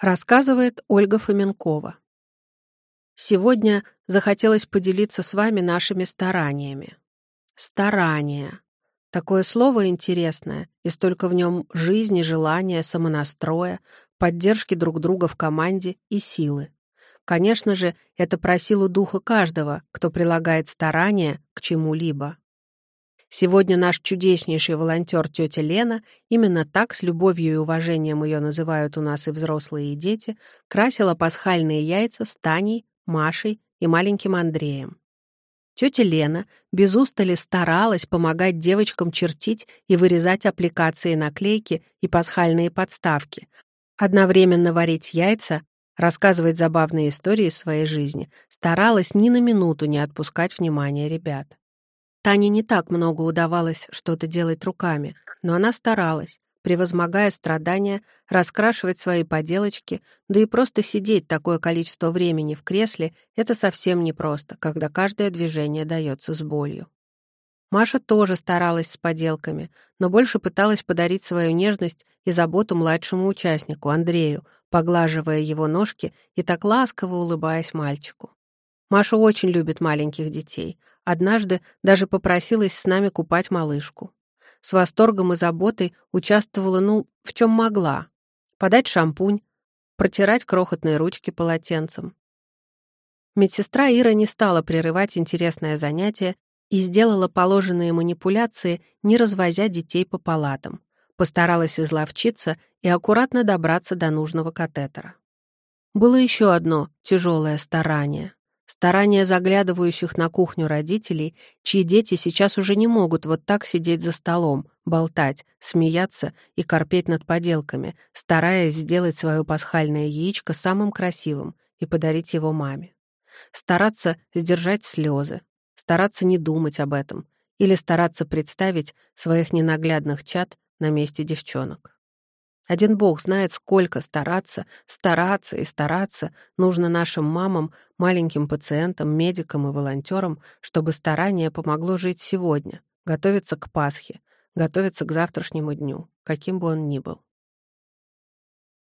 Рассказывает Ольга Фоменкова. Сегодня захотелось поделиться с вами нашими стараниями. Старания. Такое слово интересное, и столько в нем жизни, желания, самонастроя, поддержки друг друга в команде и силы. Конечно же, это про силу духа каждого, кто прилагает старания к чему-либо. Сегодня наш чудеснейший волонтер тетя Лена, именно так, с любовью и уважением ее называют у нас и взрослые, и дети, красила пасхальные яйца с Таней, Машей и маленьким Андреем. Тетя Лена без устали старалась помогать девочкам чертить и вырезать аппликации наклейки и пасхальные подставки, одновременно варить яйца, рассказывать забавные истории из своей жизни, старалась ни на минуту не отпускать внимания ребят. Тане не так много удавалось что-то делать руками, но она старалась, превозмогая страдания, раскрашивать свои поделочки, да и просто сидеть такое количество времени в кресле — это совсем непросто, когда каждое движение дается с болью. Маша тоже старалась с поделками, но больше пыталась подарить свою нежность и заботу младшему участнику, Андрею, поглаживая его ножки и так ласково улыбаясь мальчику. Маша очень любит маленьких детей. Однажды даже попросилась с нами купать малышку. С восторгом и заботой участвовала, ну, в чем могла. Подать шампунь, протирать крохотные ручки полотенцем. Медсестра Ира не стала прерывать интересное занятие и сделала положенные манипуляции, не развозя детей по палатам. Постаралась изловчиться и аккуратно добраться до нужного катетера. Было еще одно тяжелое старание. Старания заглядывающих на кухню родителей, чьи дети сейчас уже не могут вот так сидеть за столом, болтать, смеяться и корпеть над поделками, стараясь сделать свое пасхальное яичко самым красивым и подарить его маме. Стараться сдержать слезы, стараться не думать об этом или стараться представить своих ненаглядных чад на месте девчонок. Один бог знает, сколько стараться, стараться и стараться нужно нашим мамам, маленьким пациентам, медикам и волонтерам, чтобы старание помогло жить сегодня, готовиться к Пасхе, готовиться к завтрашнему дню, каким бы он ни был.